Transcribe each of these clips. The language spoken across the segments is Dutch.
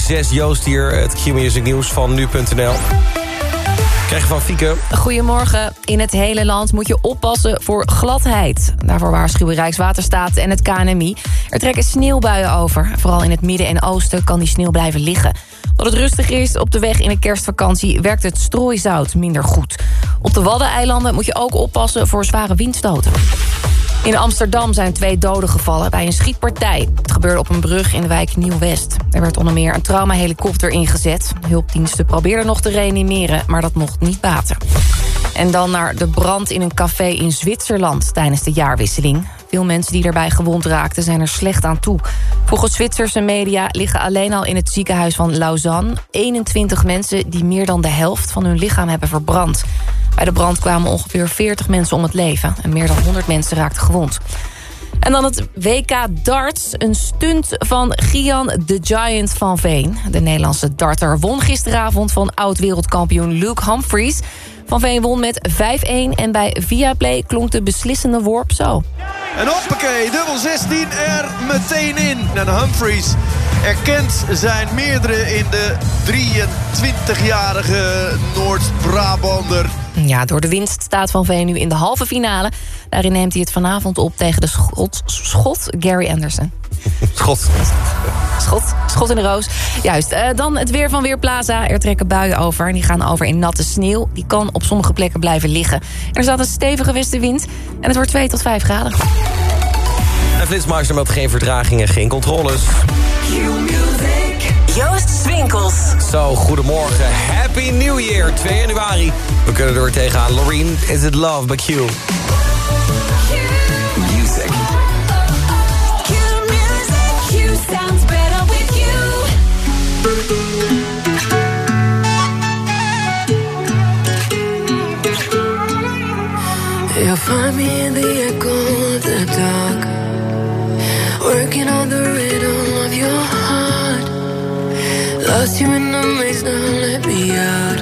1 minuut over 6. Joost hier, het Q-music nieuws van nu.nl. Krijg je van Fieke. Goedemorgen. In het hele land moet je oppassen voor gladheid. Daarvoor waarschuwen Rijkswaterstaat en het KNMI. Er trekken sneeuwbuien over. Vooral in het midden en oosten kan die sneeuw blijven liggen. Omdat het rustig is op de weg in de kerstvakantie... werkt het strooizout minder goed. Op de Waddeneilanden moet je ook oppassen voor zware windstoten. In Amsterdam zijn twee doden gevallen bij een schietpartij. Het gebeurde op een brug in de wijk Nieuw-West. Er werd onder meer een traumahelikopter ingezet. Hulpdiensten probeerden nog te reanimeren, maar dat mocht niet baten. En dan naar de brand in een café in Zwitserland tijdens de jaarwisseling. Veel mensen die daarbij gewond raakten zijn er slecht aan toe. Volgens Zwitserse media liggen alleen al in het ziekenhuis van Lausanne... 21 mensen die meer dan de helft van hun lichaam hebben verbrand. Bij de brand kwamen ongeveer 40 mensen om het leven... en meer dan 100 mensen raakten gewond. En dan het WK darts. Een stunt van Gian de Giant van Veen. De Nederlandse darter won gisteravond van oud-wereldkampioen Luke Humphries. Van Veen won met 5-1 en bij Viaplay klonk de beslissende worp zo. En hoppakee, dubbel 16 er meteen in. En Humphries erkent zijn meerdere in de 23-jarige Noord-Brabander. Ja, door de winst staat Van Veen nu in de halve finale. Daarin neemt hij het vanavond op tegen de Schot, Schot Gary Anderson. Schot. Schot, schot in de roos. Juist, uh, dan het weer van Weerplaza. Er trekken buien over en die gaan over in natte sneeuw. Die kan op sommige plekken blijven liggen. Er staat een stevige westenwind en het wordt 2 tot 5 graden. En Flitsmeister meldt geen vertragingen, geen controles. Joost Swinkels. Zo, goedemorgen. Happy New Year, 2 januari. We kunnen er tegenaan. Loreen, is it love by Q? Music. Q music. Q sounds better with you. You'll find me in the echo of the dark, working on the rhythm of your heart. Lost you in the maze, now let me out.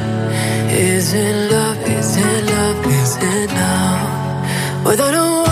Is it love? Is it love? Is it love? Without a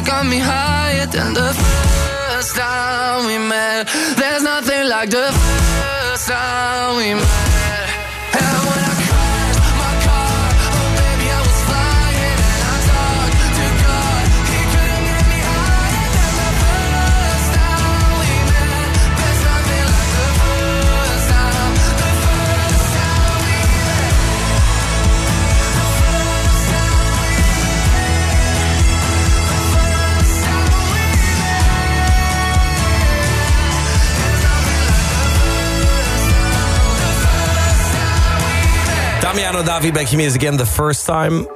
got me higher than the Davi, back your music again the first time.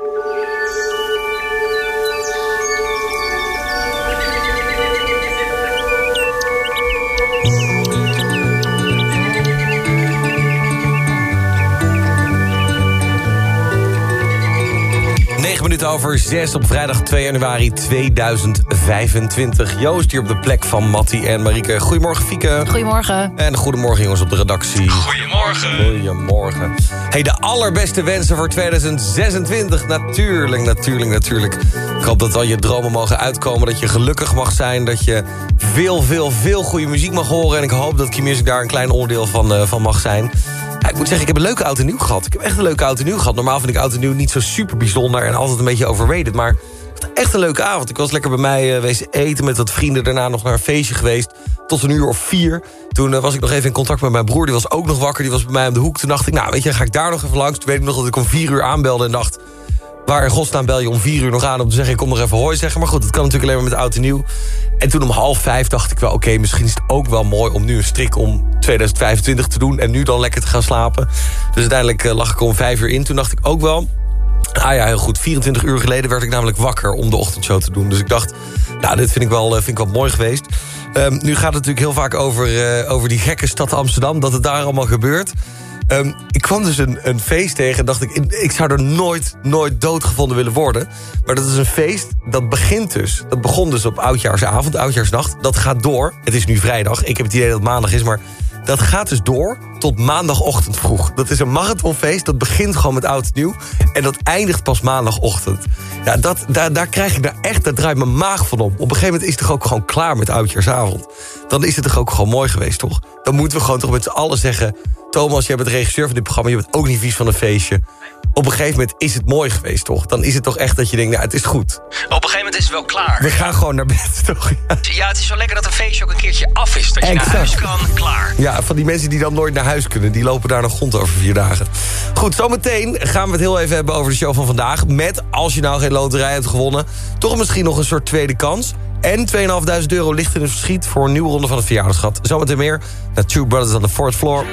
Minuten over zes op vrijdag 2 januari 2025. Joost hier op de plek van Mattie en Marieke. Goedemorgen, Fieke. Goedemorgen. En goedemorgen jongens op de redactie. Goedemorgen. Goedemorgen. Hey, de allerbeste wensen voor 2026. Natuurlijk, natuurlijk, natuurlijk. Ik hoop dat al je dromen mogen uitkomen. Dat je gelukkig mag zijn. Dat je veel, veel, veel goede muziek mag horen. En ik hoop dat Key Music daar een klein onderdeel van, eh, van mag zijn. Ik moet zeggen, ik heb een leuke en nieuw gehad. Ik heb echt een leuke en nieuw gehad. Normaal vind ik en nieuw niet zo super bijzonder... en altijd een beetje overrated, maar... Echt een leuke avond. Ik was lekker bij mij uh, eten met wat vrienden. Daarna nog naar een feestje geweest. Tot een uur of vier. Toen eh, was ik nog even in contact met mijn broer. Die was ook nog wakker. Die was bij mij om de hoek. Toen dacht ik, nou weet je, ga ik daar nog even langs. Toen weet ik nog dat ik om vier uur aanbelde en dacht... Waar in godsnaam bel je om vier uur nog aan om te zeggen... ik kom nog even hooi zeggen. Maar goed, dat kan natuurlijk alleen maar met oud en nieuw. En toen om half vijf dacht ik wel... oké, misschien is het ook wel mooi om nu een strik om 2025 te doen... en nu dan lekker te gaan slapen. Dus uiteindelijk eh, lag ik om vijf uur in. Toen dacht ik ook wel... Ah ja, heel goed. 24 uur geleden werd ik namelijk wakker om de ochtendshow te doen. Dus ik dacht, nou, dit vind ik wel, eh, vind ik wel mooi geweest. Ehm, nu gaat het natuurlijk heel vaak over, eh, over die gekke stad Amsterdam. Dat het daar allemaal gebeurt. Ehm, ik kwam dus een, een feest tegen en dacht ik... ik zou er nooit, nooit doodgevonden willen worden. Maar dat is een feest, dat begint dus. Dat begon dus op Oudjaarsavond, Oudjaarsnacht. Dat gaat door. Het is nu vrijdag. Ik heb het idee dat het maandag is, maar... Dat gaat dus door tot maandagochtend vroeg. Dat is een marathonfeest, dat begint gewoon met oud en nieuw... en dat eindigt pas maandagochtend. Ja, dat, daar, daar krijg ik nou echt, daar draait mijn maag van om. Op een gegeven moment is het toch ook gewoon klaar met oudjaarsavond. Dan is het toch ook gewoon mooi geweest, toch? Dan moeten we gewoon toch met z'n allen zeggen... Thomas, jij bent regisseur van dit programma... je bent ook niet vies van een feestje. Op een gegeven moment is het mooi geweest, toch? Dan is het toch echt dat je denkt, nou, het is goed. Op een gegeven moment is het wel klaar. We gaan gewoon naar bed, toch? Ja. Ja, het is wel lekker dat een feestje ook een keertje af is. Dat je Exact. naar huis kan, klaar. Ja, van die mensen die dan nooit naar huis die lopen daar nog rond over vier dagen. Goed, zometeen gaan we het heel even hebben over de show van vandaag... met, als je nou geen loterij hebt gewonnen... toch misschien nog een soort tweede kans... En 2.500 euro ligt in het verschiet voor een nieuwe ronde van het verjaardagsgat. Zometeen meer naar Two Brothers on the Fourth Floor.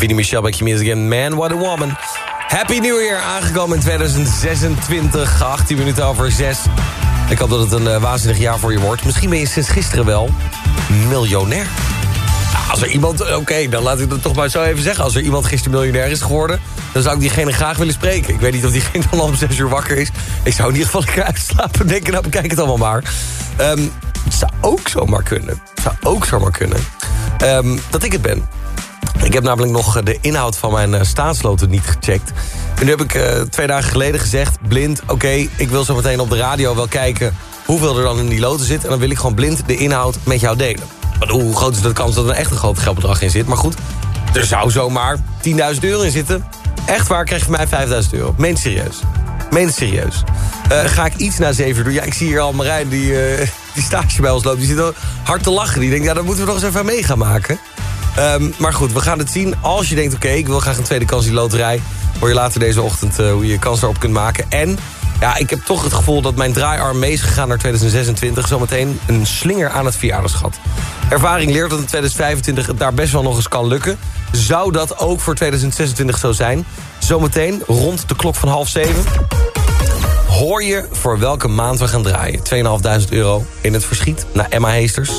Davide Michel Music Again. Man, what a woman. Happy New Year, aangekomen in 2026. 18 minuten over 6. Ik hoop dat het een eh, waanzinnig jaar voor je wordt. Misschien ben je sinds gisteren wel miljonair. Nou, als er iemand... Oké, dan laat ik het toch maar zo even zeggen. Als er iemand gisteren miljonair is geworden... dan zou ik diegene graag willen spreken. Ik weet niet of diegene dan al om 6 uur wakker is. Ik zou in ieder geval lekker uitslapen. Denken, nou, bekijk het allemaal maar. Ehm, het zou ook zomaar kunnen. Het zou ook zomaar kunnen. Ehm, dat ik het ben. Ik heb namelijk nog eh, de inhoud van mijn eh, staatsloten niet gecheckt. En nu heb ik eh, twee dagen geleden gezegd, blind... oké, ik wil zo meteen op de radio wel kijken hoeveel er dan in die loten zit... en dan wil ik gewoon blind de inhoud met jou delen. Maar hoe groot is de kans dat er echt een groot geldbedrag in zit? Maar goed, er zou zomaar 10.000 euro in zitten. Echt waar, krijg je mij 5.000 euro. Meen serieus. Meen serieus. Ga ik iets na 7 uur doen? Ja, ik zie hier al Marijn, die, eh, die stage bij ons loopt. Die zit al hard te lachen. Die denkt, ja, daar moeten we nog eens even mee gaan maken. Ehm, maar goed, we gaan het zien. Als je denkt, oké, ik wil graag een tweede kans in die loterij... hoor je later deze ochtend eh, hoe je kans erop kunt maken. En ja, ik heb toch het gevoel dat mijn draaiarm mee is gegaan naar 2026. Zometeen een slinger aan het verjaardagsgat. Ervaring leert dat in 2025 het daar best wel nog eens kan lukken. Zou dat ook voor 2026 zo zijn? Zometeen rond de klok van half zeven hoor je voor welke maand we gaan draaien. 2.500 euro in het verschiet naar Emma Heesters.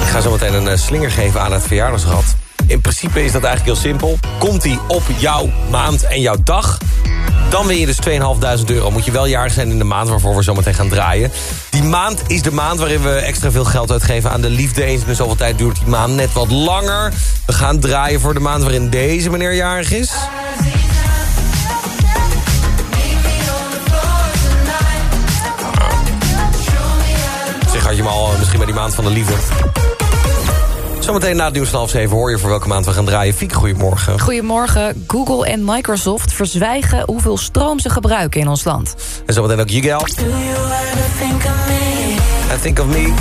Ik ga zo meteen een eh, slinger geven aan het verjaardagsrad. In principe is dat eigenlijk heel simpel. Komt die op jouw maand en jouw dag... dan win je dus 2.500 euro. Moet je wel jarig zijn in de maand waarvoor we zo meteen gaan draaien. Die maand is de maand waarin we extra veel geld uitgeven aan de liefde. Eens de zoveel tijd duurt die maand net wat langer. We gaan draaien voor de maand waarin deze meneer jarig is. Maand van de liefde. Zometeen na het nieuws van half zeven hoor je voor welke maand we gaan draaien. Fiek, goedemorgen. Goedemorgen. Google en Microsoft verzwijgen hoeveel stroom ze gebruiken in ons land. En zometeen ook Jigel. I think of me.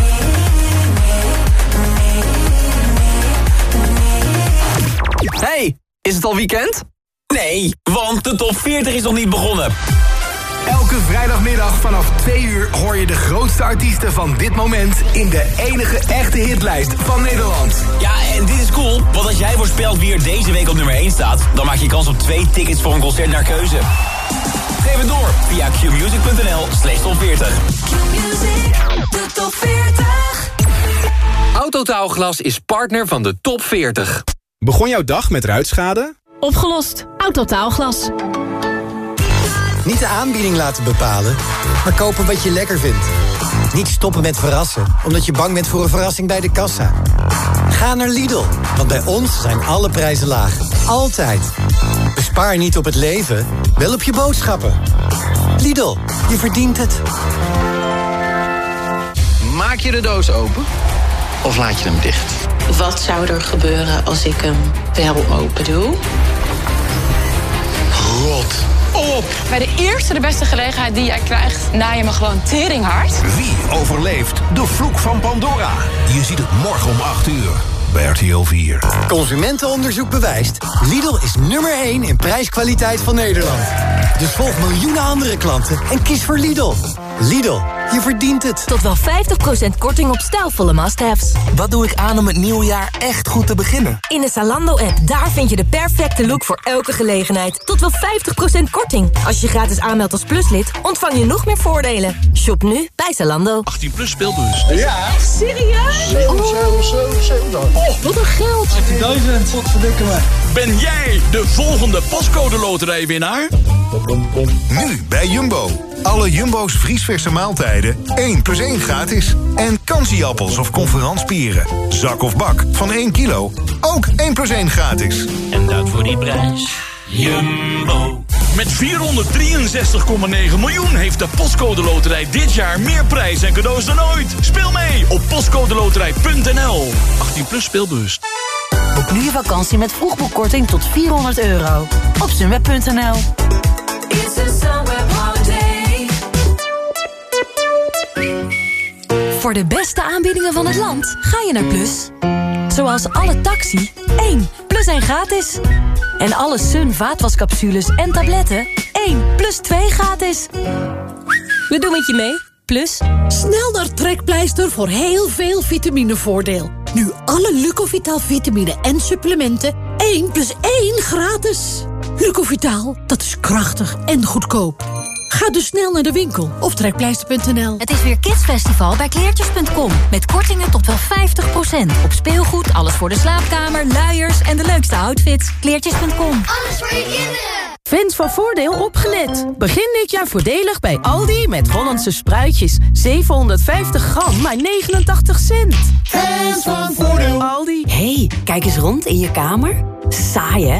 Hey, is het al weekend? Nee, want de top 40 is nog niet begonnen. Elke vrijdagmiddag vanaf 2 uur hoor je de grootste artiesten van dit moment... in de enige echte hitlijst van Nederland. Ja, en dit is cool, want als jij voorspelt wie er deze week op nummer 1 staat... dan maak je kans op twee tickets voor een concert naar keuze. Geef het door via qmusic.nl slash top 40. De top 40. Autotaalglas is partner van de top 40. Begon jouw dag met ruitschade? Opgelost. Autotaalglas. Niet de aanbieding laten bepalen, maar kopen wat je lekker vindt. Niet stoppen met verrassen, omdat je bang bent voor een verrassing bij de kassa. Ga naar Lidl, want bij ons zijn alle prijzen laag. Altijd. Bespaar niet op het leven, wel op je boodschappen. Lidl, je verdient het. Maak je de doos open of laat je hem dicht? Wat zou er gebeuren als ik hem wel open doe? Rot op! Bij de eerste de beste gelegenheid die jij krijgt, na je me gewoon teringhard. Wie overleeft de vloek van Pandora? Je ziet het morgen om 8 uur bij RTL 4. Consumentenonderzoek bewijst. Lidl is nummer 1 in prijskwaliteit van Nederland. Dus volg miljoenen andere klanten en kies voor Lidl. Lidl, je verdient het. Tot wel 50% korting op stijlvolle must-haves. Wat doe ik aan om het nieuwe jaar echt goed te beginnen? In de Zalando-app, daar vind je de perfecte look voor elke gelegenheid. Tot wel 50% korting. Als je gratis aanmeldt als pluslid, ontvang je nog meer voordelen. Shop nu bij Zalando. 18 plus speelbus. Ja. Serieus? 7, 7, 7, 7. Oh, wat een geld. 18.000. Wat verdikken me. Ben jij de volgende pascode loterijwinnaar? Nu bij Jumbo. Alle Jumbo's vriesverse maaltijden 1 plus 1 gratis. En kansieappels of conferanspieren. Zak of bak van 1 kilo. Ook 1 plus 1 gratis. En dat voor die prijs. Jumbo. Met 463,9 miljoen heeft de Postcode Loterij dit jaar meer prijs en cadeaus dan ooit. Speel mee op postcodeloterij.nl. 18 plus speelbewust. Boek nu je vakantie met vroegboekkorting tot 400 euro. Op sunweb.nl Voor de beste aanbiedingen van het land ga je naar Plus. Zoals alle taxi, 1 plus 1 gratis. En alle Sun vaatwascapsules en tabletten, 1 plus 2 gratis. We doen het je mee, Plus. Snel naar Trekpleister voor heel veel vitaminevoordeel. Nu alle Lucovital vitamine en supplementen 1 plus 1 gratis. Lucovital, dat is krachtig en goedkoop. Ga dus snel naar de winkel of trekpleister.nl. Het is weer Kidsfestival bij kleertjes.com. Met kortingen tot wel 50%. Op speelgoed, alles voor de slaapkamer, luiers en de leukste outfits. Kleertjes.com. Alles voor je kinderen. Fans van Voordeel opgelet. Begin dit jaar voordelig bij Aldi met Hollandse spruitjes. 750 gram, maar 89 cent. Fans van Voordeel. Aldi. hey, kijk eens rond in je kamer. Saai, hè?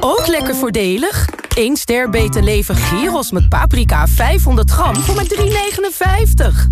Ook lekker voordelig. 1 ster beter leven gyros met paprika 500 gram voor maar 3,59.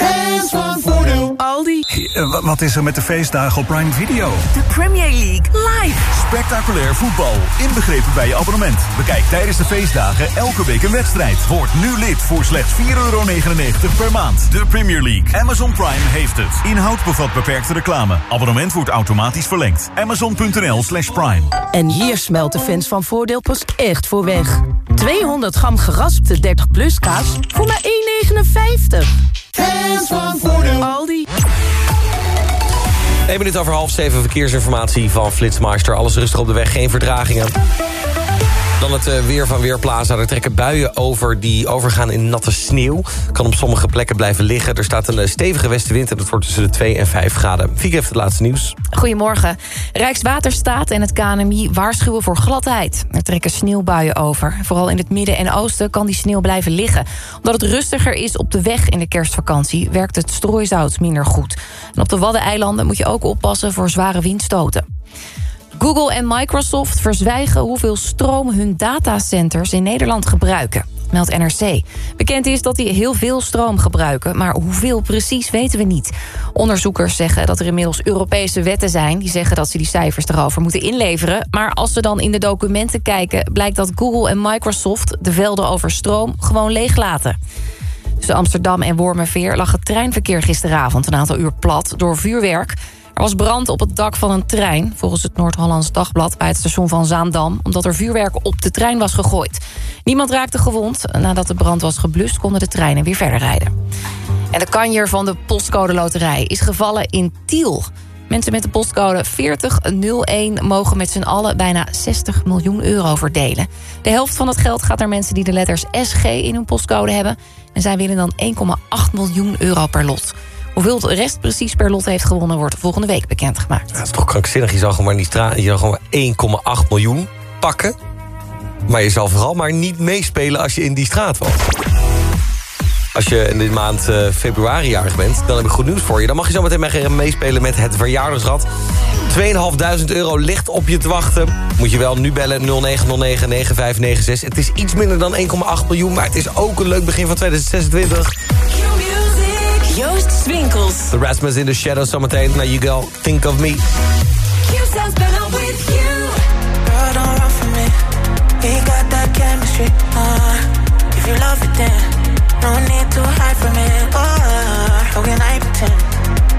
Fans van Voordeel. Aldi. Eh, wat is er met de feestdagen op Prime Video? De Premier League live. Spectaculair voetbal, inbegrepen bij je abonnement. Bekijk tijdens de feestdagen elke week een wedstrijd. Word nu lid voor slechts 4,99 per maand. De Premier League. Amazon Prime heeft het. Inhoud bevat beperkte reclame. Abonnement wordt automatisch verlengd. Amazon.nl slash prime. En hier de fans van Voordeel pas echt voor weg. 200 gram geraspte 30 plus kaas voor maar 1,59. Hands van Voordeel. Aldi. 1 minuut over half zeven verkeersinformatie van Flitsmeister. Alles rustig op de weg, geen vertragingen. Dan het eh, weer van Weerplaza. Er trekken buien over die overgaan in natte sneeuw. Kan op sommige plekken blijven liggen. Er staat een eh, stevige westenwind en dat wordt tussen de 2 en 5 graden. Fieke heeft het laatste nieuws. Goedemorgen. Rijkswaterstaat en het KNMI waarschuwen voor gladheid. Er trekken sneeuwbuien over. Vooral in het midden en oosten kan die sneeuw blijven liggen. Omdat het rustiger is op de weg in de kerstvakantie... werkt het strooizout minder goed. En op de Waddeneilanden moet je ook oppassen voor zware windstoten. Google en Microsoft verzwijgen hoeveel stroom hun datacenters in Nederland gebruiken. Meldt NRC. Bekend is dat die heel veel stroom gebruiken, maar hoeveel precies weten we niet. Onderzoekers zeggen dat er inmiddels Europese wetten zijn... die zeggen dat ze die cijfers erover moeten inleveren. Maar als ze dan in de documenten kijken... blijkt dat Google en Microsoft de velden over stroom gewoon leeglaten. Tussen Amsterdam en Wormerveer lag het treinverkeer gisteravond... een aantal uur plat door vuurwerk... Er was brand op het dak van een trein, volgens het Noord-Hollands Dagblad... bij het station van Zaandam, omdat er vuurwerk op de trein was gegooid. Niemand raakte gewond. Nadat de brand was geblust, konden de treinen weer verder rijden. En de kanjer van de postcode loterij is gevallen in Tiel. Mensen met de postcode 4001 mogen met z'n allen bijna 60 miljoen euro verdelen. De helft van het geld gaat naar mensen die de letters SG in hun postcode hebben. En zij winnen dan 1,8 miljoen euro per lot. Hoeveel de rest precies per lot heeft gewonnen... wordt volgende week bekendgemaakt. Dat is toch krankzinnig. Je zal gewoon maar, die je zal gewoon 1,8 miljoen pakken. Maar je zal vooral maar niet meespelen als je in die straat woont. Als je in de maand eh, februari jarig bent, dan heb ik goed nieuws voor je. Dan mag je zo meteen meespelen met het verjaardagsrad. 2.500 euro ligt op je te wachten. Moet je wel nu bellen 0909-9596. Het is iets minder dan 1,8 miljoen, maar het is ook een leuk begin van 2026. Joost Swinkels. The Rasmus in the Shadows zometeen. Now you go, think of me. You sounds better with you. Girl, don't run from me. We got that chemistry. Uh, if you love it, then no need to hide from it. Oh, how can I pretend?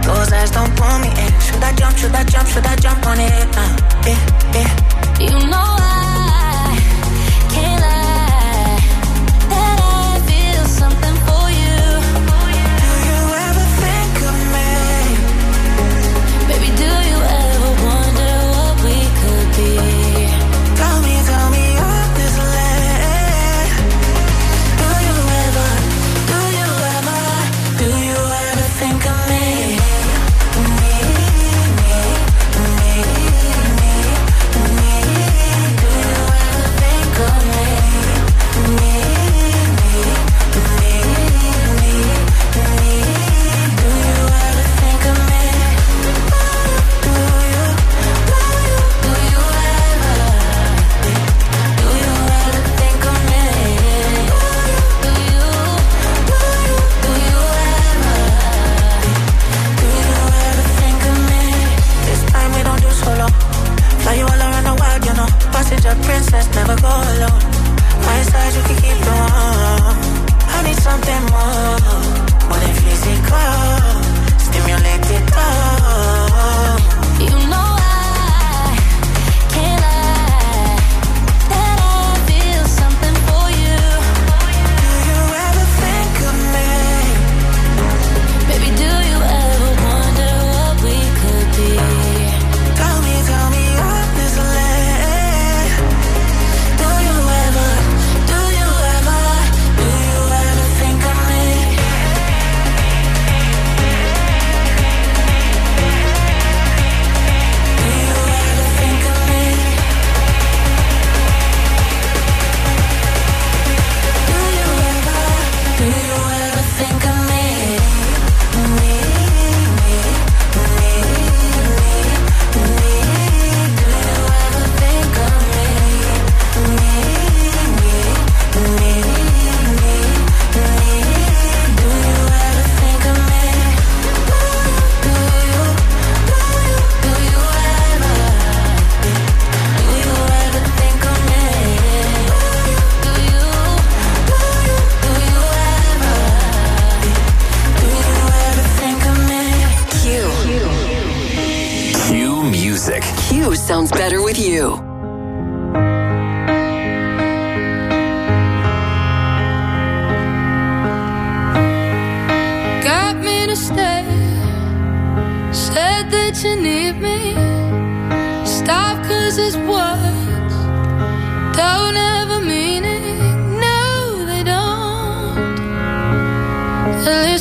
Those eyes don't pull me in. Should I jump? Should I jump? Should I jump on it? Uh, yeah, yeah. You know I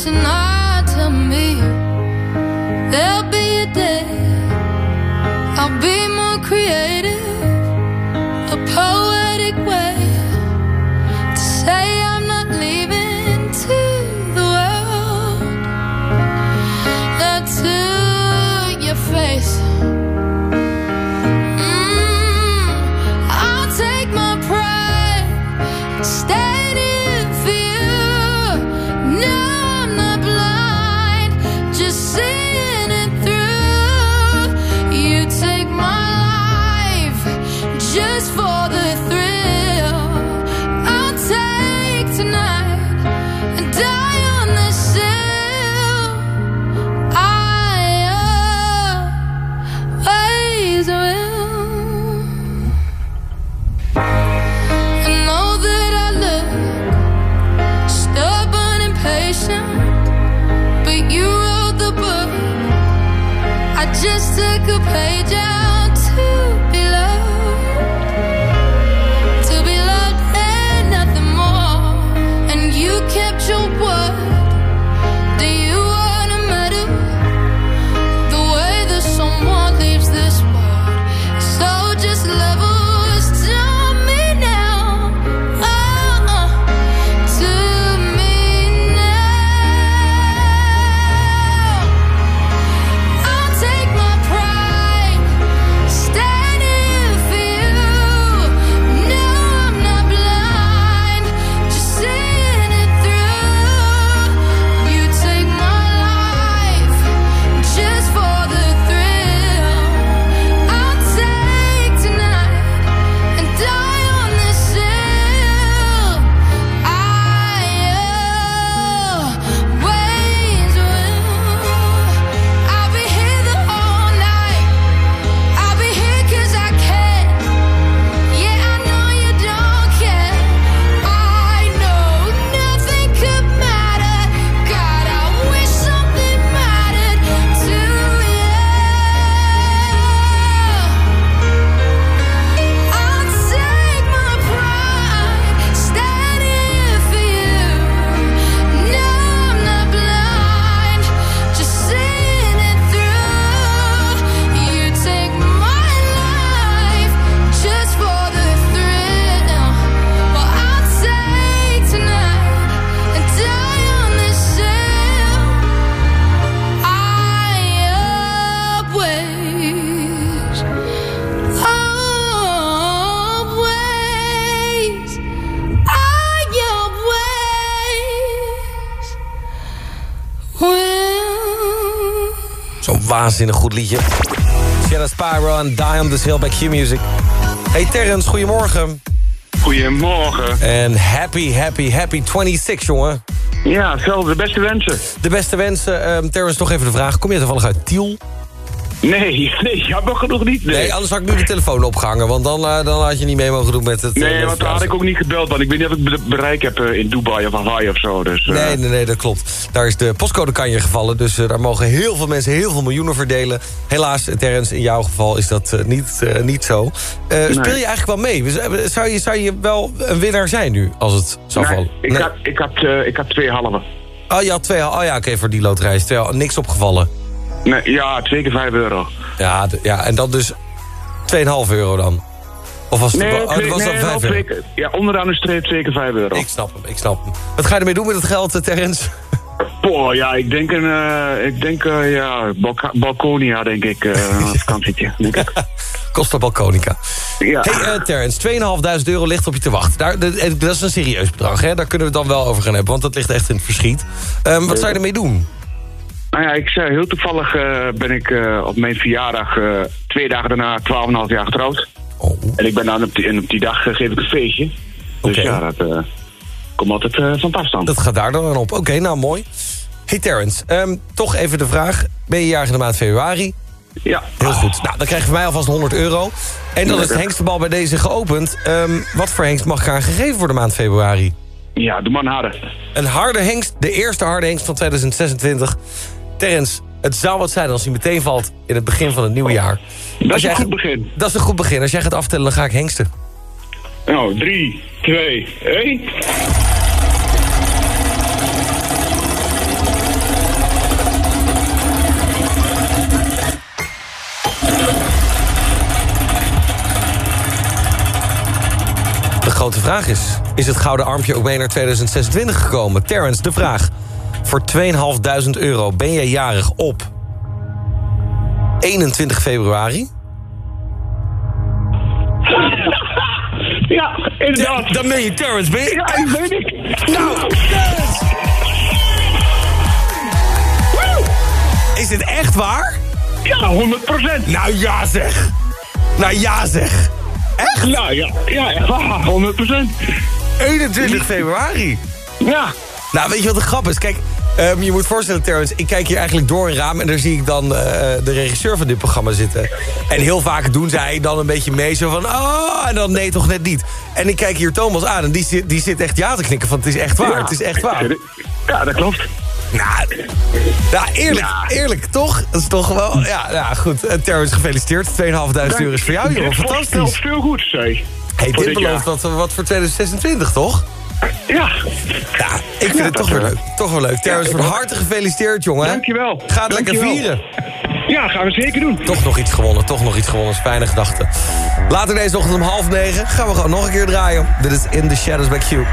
Listen hard to me. There'll be a day I'll be more creative, Zo'n waanzinnig goed liedje. Shadow Spyro en Die on the Hill bij Q-Music. Hey Terrence, goedemorgen. Goedemorgen. En happy, happy, happy 26, jongen. Ja, hetzelfde. De beste wensen. De beste wensen. Ehm Terrence, nog even de vraag. Kom je toevallig uit Tiel? Nee, nee, jammer genoeg niet. Nee, Nee, anders had ik nu de telefoon opgehangen. Want dan, eh, dan had je niet mee mogen doen met het... eh, nee want daar had ik ook niet gebeld. Want ik weet niet of ik be- bereik heb eh, in Dubai of Hawaii of zo. Dus, Nee, nee, nee, dat klopt. Daar is de postcode kanje gevallen. Dus daar mogen heel veel mensen heel veel miljoenen verdelen. Helaas, Terrence, in jouw geval is dat niet, niet zo. Eh, Speel je eigenlijk wel mee? Zou je, zou je wel een winnaar zijn nu, als het zou nee, vallen? ik, had, ik, had, ik had twee halve. Oh, je had twee... Oh ja, oké, voor die loterij is twee, niks opgevallen. Nee, ja, twee keer vijf euro. Ja, ja en dat dus 2,5 euro dan? Of was het, Nee, oh, was nee, dan 5 wel euro? ja, onderaan de streep twee keer vijf euro. Ik snap hem, ik snap hem. Wat ga je ermee doen met het geld, eh, Terrence? Boah, ja, ik denk een, eh, ik denk, eh, ja, Balka- Balconia, denk ik, eh, een vakantietje, denk ik. Costa Balconica. Ja. Hey uh, Terrence, 2.500 euro ligt op je te wachten. Daar, dat, dat is een serieus bedrag, hè? Daar kunnen we het dan wel over gaan hebben, want dat ligt echt in het verschiet. Ehm, wat zou je ermee doen? Nou ja, ik zei heel toevallig eh, ben ik eh, op mijn verjaardag eh, twee dagen daarna 12,5 jaar getrouwd. Oh. En ik ben dan op die, en op die dag eh, geef ik een feestje. Dus ja, dat eh, komt altijd eh, van pas dan. Dat gaat daar dan op. Oké, nou mooi. Hey Terrence, ehm, toch even de vraag. Ben je jarig in de maand februari? Ja. Heel goed. Nou, dan krijg je van mij alvast 100 euro. En dan is de Lekker. hengstenbal bij deze geopend. Ehm, wat voor hengst mag ik aan gegeven voor de maand februari? Ja, doe maar een harde. Een harde hengst, de eerste harde hengst van 2026. Terrence, Het zou wat zijn als hij meteen valt in het begin van het nieuwe jaar. Dat is een goed begin. Dat is een goed begin. Als jij gaat aftellen, dan ga ik hengsten. Nou, 3, 2, 1. De grote vraag is, is het gouden armpje ook mee naar 2026 gekomen? Terrence, de vraag. Voor 2.500 euro ben jij jarig op 21 februari? Ja, inderdaad. dan ben je Terrence, ben je? Ja, weet ik. Nou, Terrence! Is dit echt waar? Ja, 100 procent. Nou ja zeg. Nou ja zeg. Echt? Nou ja, ja, waar, 100 procent. 21 februari. Ja. Nou, weet je wat de grap is? Kijk, ehm, je moet voorstellen, Terrence... ik kijk hier eigenlijk door een raam... en daar zie ik dan eh, de regisseur van dit programma zitten. En heel vaak doen zij dan een beetje mee, zo van... oh, en dan nee, toch net niet. En ik kijk hier Thomas aan en die, zit- die zit echt ja te knikken... van het is echt waar, Ja. het is echt waar. Ja, dat klopt. Nou, ja, eerlijk, eerlijk, toch? Dat is toch wel... Ja, ja goed. Eh, Terrence, gefeliciteerd. 2.500 euro is voor jou, voorspelt Fantastisch. veel goed, zei. Hey, dit belooft dat wat voor 2026, toch? Ja. Ja, ik vind het toch weer leuk. Toch wel leuk. Terrence, van harte gefeliciteerd, jongen. Dankjewel. Ga het lekker vieren. Ja, gaan we zeker doen. Toch nog iets gewonnen, toch nog iets gewonnen. Is fijne gedachte. Later deze ochtend om half negen gaan we gewoon nog een keer draaien. Dit is In The Shadows by Q.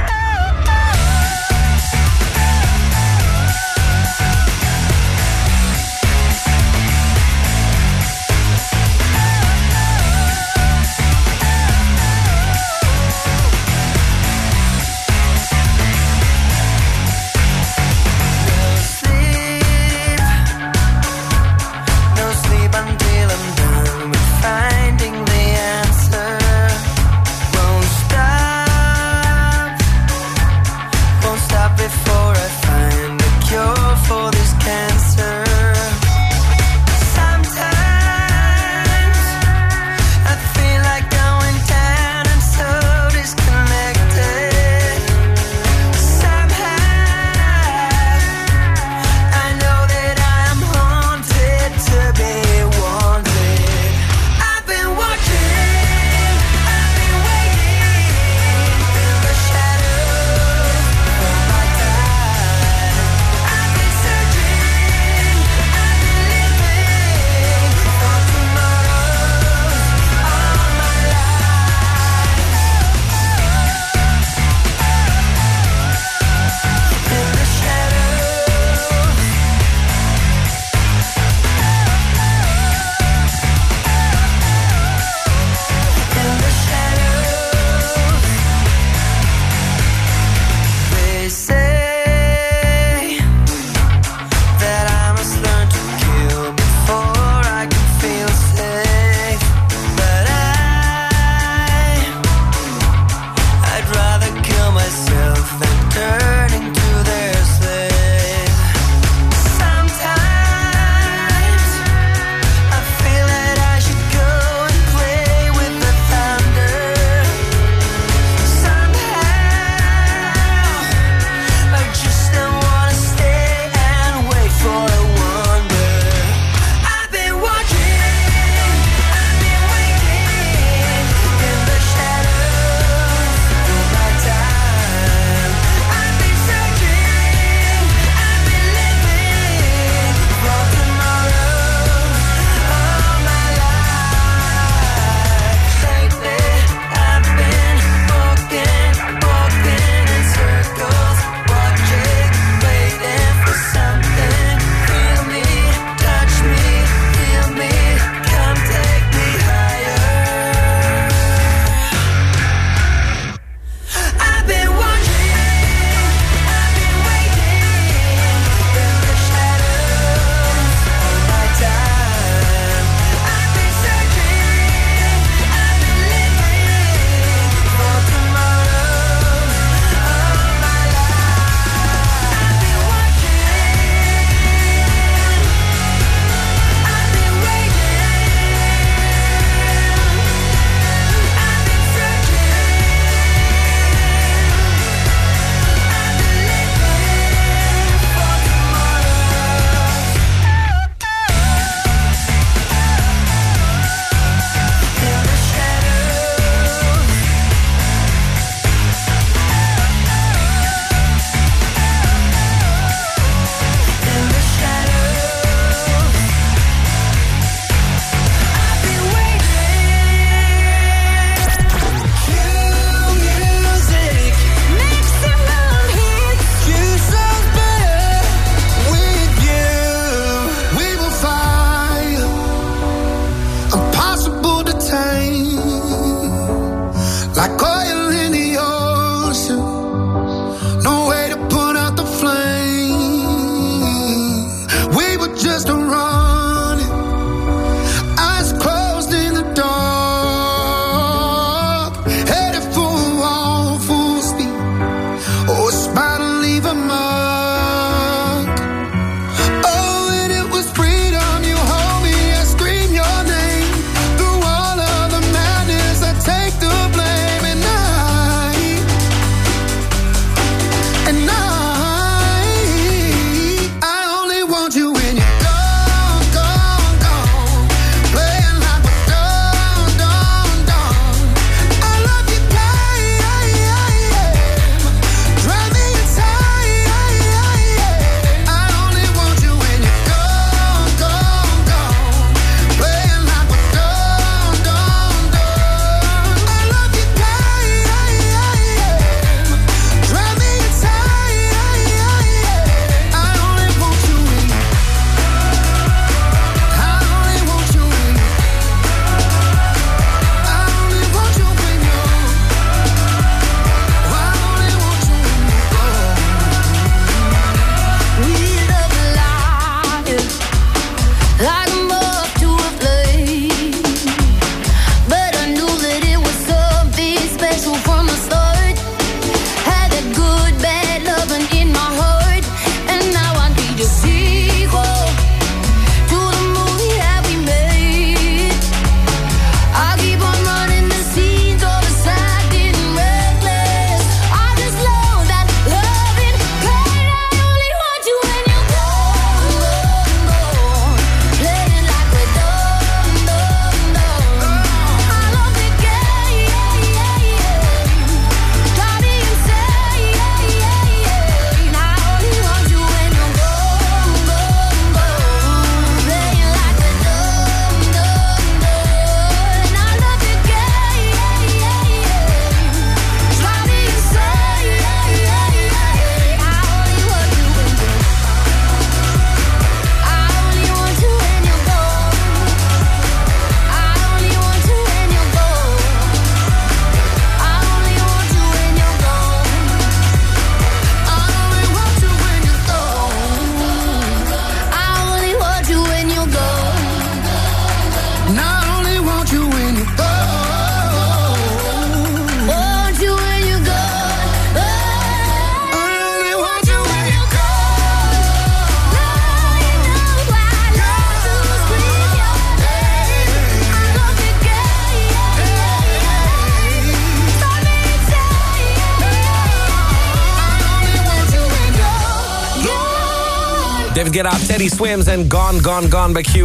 David Guetta, Teddy Swims en Gone, Gone, Gone bij Q.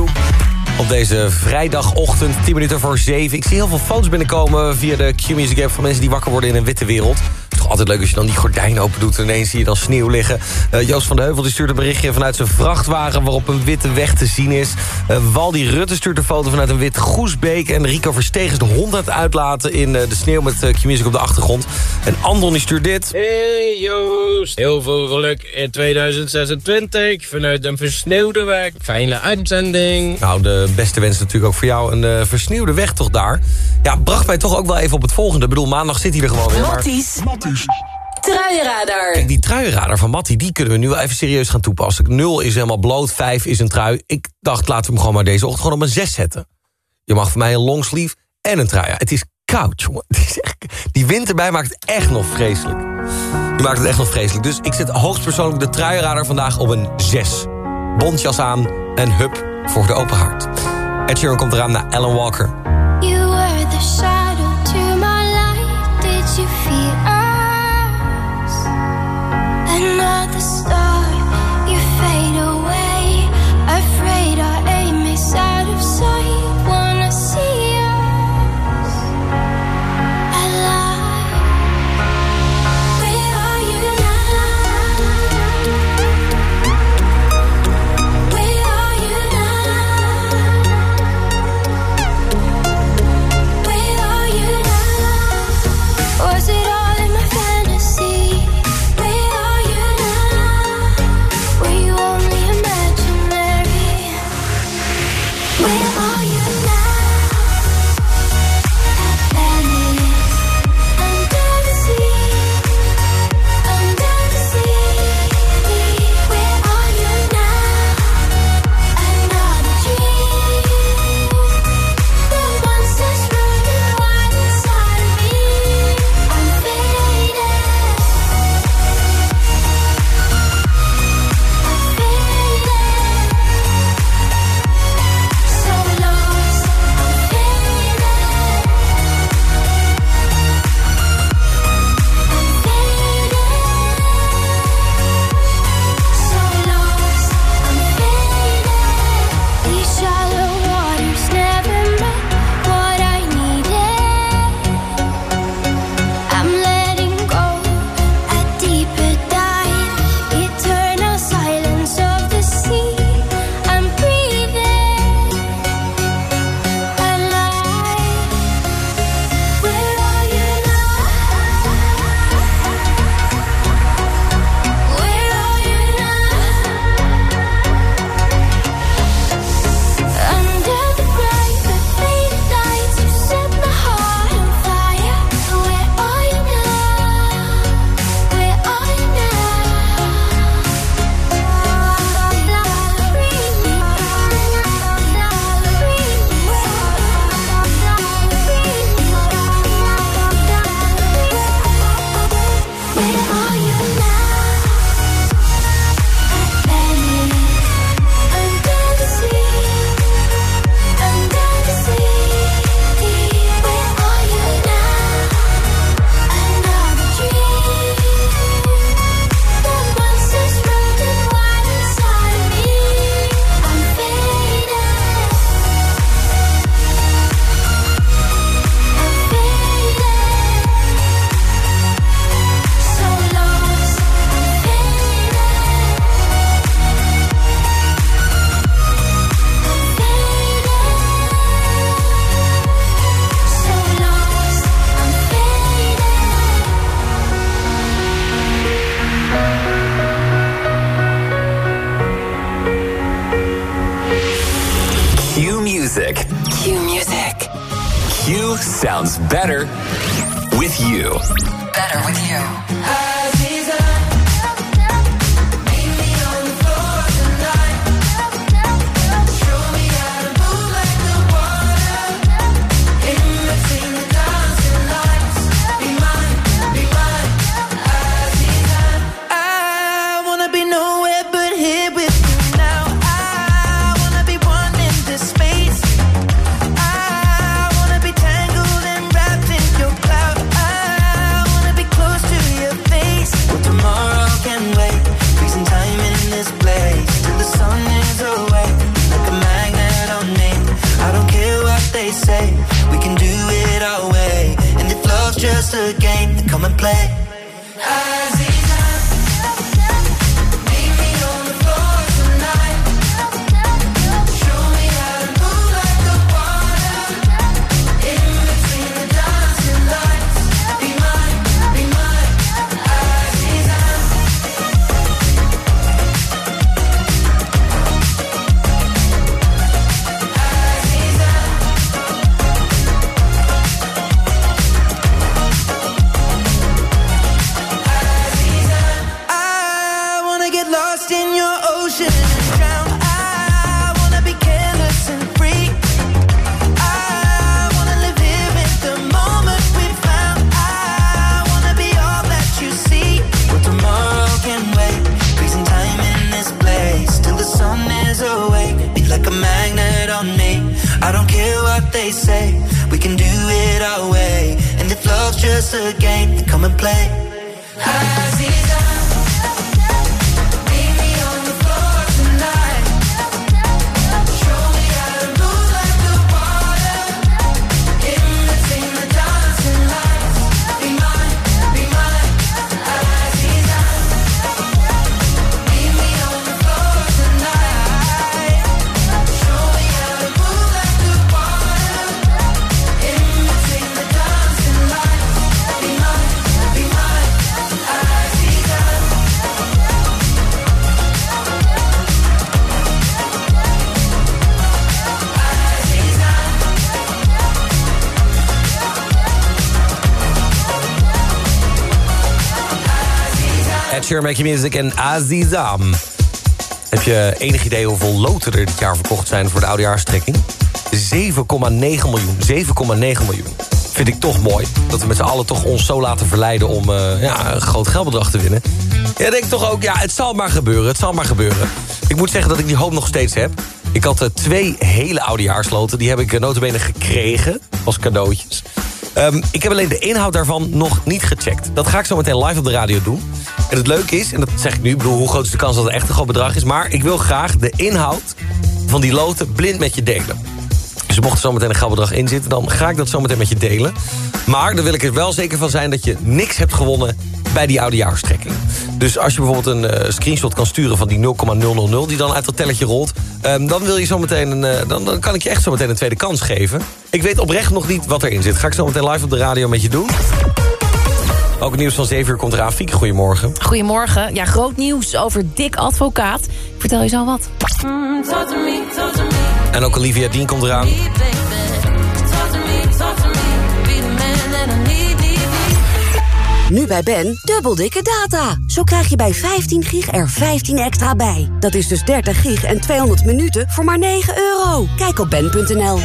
Op deze vrijdagochtend, 10 minuten voor 7. Ik zie heel veel foto's binnenkomen via de Q-Music app... van mensen die wakker worden in een witte wereld. Altijd leuk als je dan die gordijn open doet... en ineens zie je dan sneeuw liggen. Eh, Joost van de Heuvel die stuurt een berichtje vanuit zijn vrachtwagen... waarop een witte weg te zien is. Uh, Waldi Rutte stuurt een foto vanuit een wit Goesbeek... en Rico Versteeg is de hond aan het uitlaten in eh, de sneeuw... met eh, Q-Music op de achtergrond. En Andon die stuurt dit. Hey Joost, heel veel geluk in 2026 vanuit een versneeuwde weg. Fijne uitzending. Nou, de beste wens natuurlijk ook voor jou. Een eh, versneeuwde weg toch daar. Ja, bracht mij toch ook wel even op het volgende. Ik bedoel, maandag zit hij er gewoon weer. Maar... Matties. Truienradar. Kijk, die truienradar van Mattie, die kunnen we nu wel even serieus gaan toepassen. 0 is helemaal bloot, 5 is een trui. Ik dacht, laten we hem gewoon maar deze ochtend gewoon op een 6 zetten. Je mag voor mij een longsleeve en een trui. Het is koud, jongen. Het is echt... Die wind erbij maakt het echt nog vreselijk. Die maakt het echt nog vreselijk. Dus ik zet hoogstpersoonlijk de truienradar vandaag op een 6. Bontjas aan en hup voor de open haard. Ed Sheeran komt eraan naar Alan Walker. Your Music en Azizam. Heb je enig idee hoeveel loten er dit jaar verkocht zijn voor de oudejaarstrekking? 7,9 miljoen. 7,9 miljoen. Vind ik toch mooi. Dat we met z'n allen toch ons zo laten verleiden om eh, ja, een groot geldbedrag te winnen. Ja, denk toch ook, ja, het zal maar gebeuren. Het zal maar gebeuren. Ik moet zeggen dat ik die hoop nog steeds heb. Ik had eh, twee hele oudejaarsloten. Die heb ik uh, notabene gekregen als cadeautjes. Ehm, ik heb alleen de inhoud daarvan nog niet gecheckt. Dat ga ik zo meteen live op de radio doen. En het leuke is, en dat zeg ik nu... ik bedoel, hoe groot is de kans dat het echt een groot bedrag is... maar ik wil graag de inhoud van die loten blind met je delen. Dus mocht er zometeen een geldbedrag in zitten... dan ga ik dat zometeen met je delen. Maar dan wil ik er wel zeker van zijn dat je niks hebt gewonnen... bij die oudejaarstrekking. Dus als je bijvoorbeeld een eh, screenshot kan sturen van die 0,000... die dan uit dat telletje rolt... ehm, dan, wil je zometeen een, eh, dan, dan kan ik je echt zometeen een tweede kans geven. Ik weet oprecht nog niet wat erin zit. Ga ik zo meteen live op de radio met je doen. Ook het nieuws van 7 uur komt eraan. Fieke, goedemorgen. Goedemorgen. Ja, groot nieuws over Dick Advocaat. Ik vertel je zo wat. Mm, talk to me, talk to me, En ook Olivia Dean komt eraan. Nu bij Ben, dubbel dikke data. Zo krijg je bij 15 gig er 15 extra bij. Dat is dus 30 gig en 200 minuten voor maar 9 euro. Kijk op ben.nl.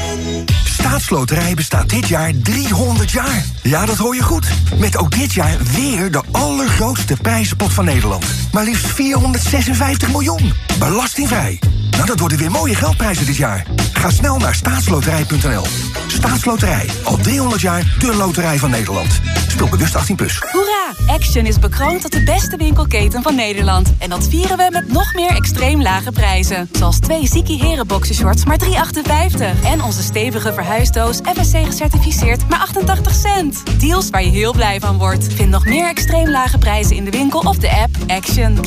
Staatsloterij bestaat dit jaar 300 jaar. Ja, dat hoor je goed. Met ook dit jaar weer de allergrootste prijzenpot van Nederland. Maar liefst 456 miljoen. Belastingvrij. Nou, dat worden weer mooie geldprijzen dit jaar. Ga snel naar staatsloterij.nl. Staatsloterij. Al 300 jaar de loterij van Nederland. Speel bewust 18+. Plus. Hoera! Action is bekroond tot de beste winkelketen van Nederland. En dat vieren we met nog meer extreem lage prijzen. Zoals twee Ziki Heren boxershorts maar 3,58. En onze stevige FSC gecertificeerd maar 88 cent. Deals waar je heel blij van wordt. Vind nog meer extreem lage prijzen in de winkel of de app. Action.